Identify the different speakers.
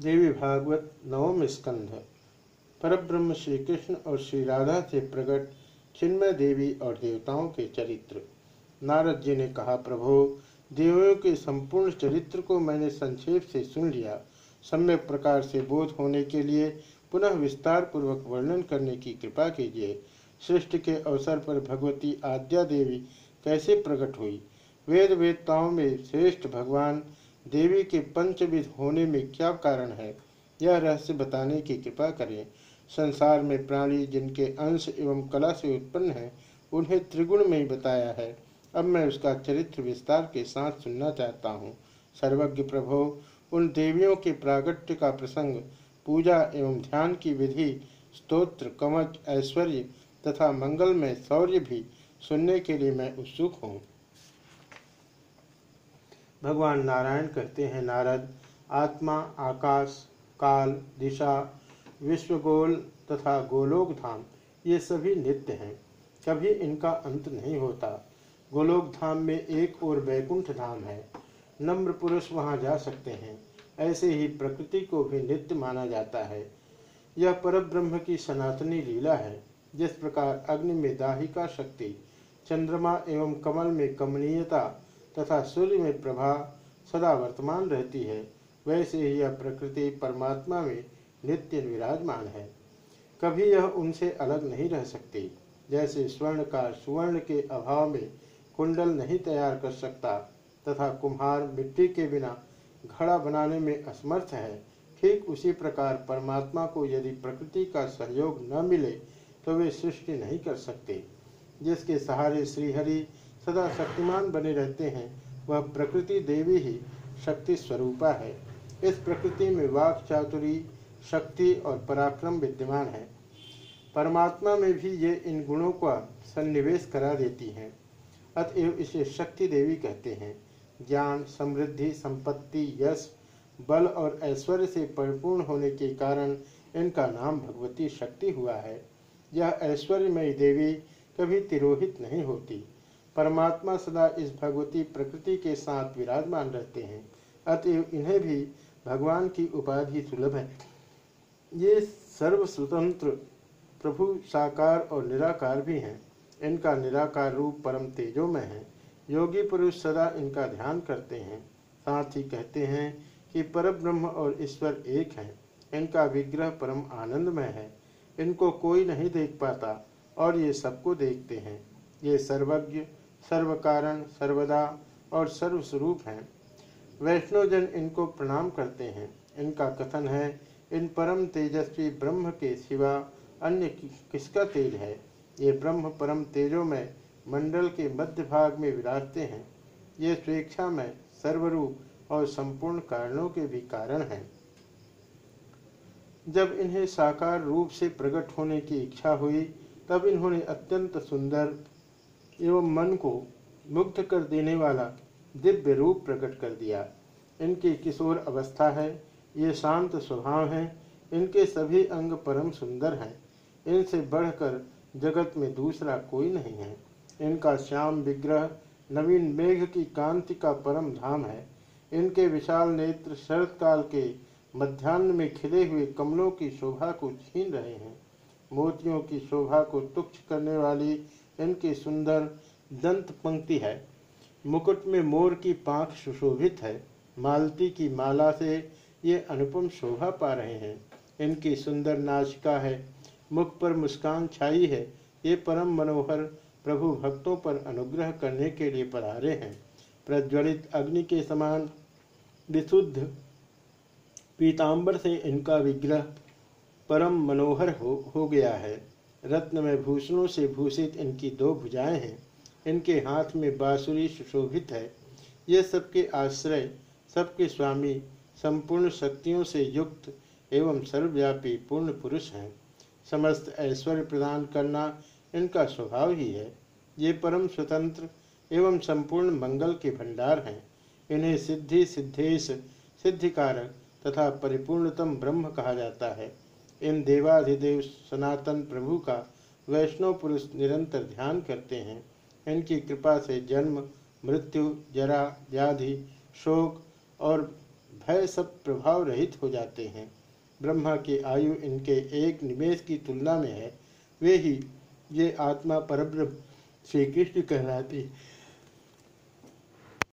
Speaker 1: देवी भागवत नवम स्कंध। परब्रह्म श्री कृष्ण और श्री राधा से प्रकट चिन्मय देवी और देवताओं के चरित्र। नारद जी ने कहा, प्रभो देवियों के संपूर्ण चरित्र को मैंने संक्षेप से सुन लिया। सम्यक प्रकार से बोध होने के लिए पुनः विस्तार पूर्वक वर्णन करने की कृपा कीजिए। सृष्टि के अवसर पर भगवती आद्या देवी कैसे प्रकट हुई? वेद वेदताओं में श्रेष्ठ भगवान देवी के पंचविध होने में क्या कारण है, यह रहस्य बताने की कृपा करें। संसार में प्राणी जिनके अंश एवं कला से उत्पन्न है, उन्हें त्रिगुण में ही बताया है। अब मैं उसका चरित्र विस्तार के साथ सुनना चाहता हूँ। सर्वज्ञ प्रभो, उन देवियों के प्रागट्य का प्रसंग, पूजा एवं ध्यान की विधि, स्तोत्र, कवच, ऐश्वर्य तथा मंगल में शौर्य भी सुनने के लिए मैं उत्सुक हूँ। भगवान नारायण कहते हैं नारद। आत्मा, आकाश, काल, दिशा, विश्वगोल तथा गोलोक धाम ये सभी नित्य हैं। कभी इनका अंत नहीं होता। गोलोक धाम में एक और वैकुंठ धाम है। नम्र पुरुष वहाँ जा सकते हैं। ऐसे ही प्रकृति को भी नित्य माना जाता है। यह परब्रह्म की सनातनी लीला है, जिस प्रकार अग्नि में दाहिका शक्ति, चंद्रमा एवं कमल में कमनीयता तथा सूर्य में प्रभा सदा वर्तमान रहती है, वैसे ही यह प्रकृति परमात्मा में नित्य विराजमान है। कभी यह उनसे अलग नहीं रह सकती, जैसे स्वर्ण का सुवर्ण के अभाव में कुंडल नहीं तैयार कर सकता, तथा कुम्हार मिट्टी के बिना घड़ा बनाने में असमर्थ है। ठीक उसी प्रकार परमात्मा को यदि प्रकृति का सहयोग न मिले तो वे सृष्टि नहीं कर सकते, जिसके सहारे श्रीहरि सदा शक्तिमान बने रहते हैं। वह प्रकृति देवी ही शक्ति स्वरूपा है। इस प्रकृति में वाक चातुरी, शक्ति और पराक्रम विद्यमान है। परमात्मा में भी ये इन गुणों का सन्निवेश करा देती हैं। अतएव इसे शक्ति देवी कहते हैं। ज्ञान, समृद्धि, संपत्ति, यश, बल और ऐश्वर्य से परिपूर्ण होने के कारण इनका नाम भगवती शक्ति हुआ है। यह ऐश्वर्यमयी देवी कभी तिरोहित नहीं होती। परमात्मा सदा इस भगवती प्रकृति के साथ विराजमान रहते हैं। अतएव इन्हें भी भगवान की उपाधि सुलभ है। ये सर्व स्वतंत्र प्रभु साकार और निराकार भी हैं। इनका निराकार रूप परम तेजो में है। योगी पुरुष सदा इनका ध्यान करते हैं। साथ ही कहते हैं कि पर ब्रह्म और ईश्वर एक हैं। इनका विग्रह परम आनंदमय है। इनको कोई नहीं देख पाता और ये सबको देखते हैं। ये सर्वज्ञ सर्व कारण सर्वदा और सर्वस्वरूप हैं। वैष्णोजन इनको प्रणाम करते हैं। इनका कथन है, इन परम तेजस्वी ब्रह्म के सिवा अन्य किसका तेज है? ये ब्रह्म परम तेजों में मंडल के मध्य भाग में विराजते हैं। ये स्वेच्छा में सर्वरूप और संपूर्ण कारणों के भी कारण हैं। जब इन्हें साकार रूप से प्रकट होने की इच्छा हुई, तब इन्होंने अत्यंत सुंदर एवं मन को मुग्ध कर देने वाला दिव्य रूप प्रकट कर दिया। इनकी किशोर अवस्था है? ये शांत स्वभाव हैं। इनके सभी अंग परम सुंदर हैं। इनसे बढ़कर जगत में दूसरा कोई नहीं है। इनका श्याम विग्रह नवीन मेघ की कांति का परम धाम है। इनके विशाल नेत्र शरत काल के मध्यान्ह में खिले हुए कमलों की शोभा को छीन रहे हैं। मोतियों की शोभा को तुक्ष करने वाली इनकी सुंदर दंत पंक्ति है। मुकुट में मोर की पाख सुशोभित है। मालती की माला से ये अनुपम शोभा पा रहे हैं। इनकी सुंदर नाचिका है। मुख पर मुस्कान छाई है। ये परम मनोहर प्रभु भक्तों पर अनुग्रह करने के लिए पधारे हैं। प्रज्वलित अग्नि के समान विशुद्ध पीताम्बर से इनका विग्रह परम मनोहर हो हो गया है। रत्न में भूषणों से भूषित इनकी दो भुजाएँ हैं। इनके हाथ में बांसुरी सुशोभित है। ये सबके आश्रय, सबके स्वामी, संपूर्ण शक्तियों से युक्त एवं सर्वव्यापी पूर्ण पुरुष हैं। समस्त ऐश्वर्य प्रदान करना इनका स्वभाव ही है। ये परम स्वतंत्र एवं संपूर्ण मंगल के भंडार हैं। इन्हें सिद्धि सिद्धेश, सिद्धिकारक तथा परिपूर्णतम ब्रह्म कहा जाता है। इन देवाधिदेव सनातन प्रभु का वैष्णव पुरुष निरंतर ध्यान करते हैं। इनकी कृपा से जन्म, मृत्यु, जरा, व्याधि, शोक और भय सब प्रभाव रहित हो जाते हैं। ब्रह्मा की आयु इनके एक निमेश की तुलना में है। वे ही ये आत्मा परब्रह्म श्री कृष्ण कहलाती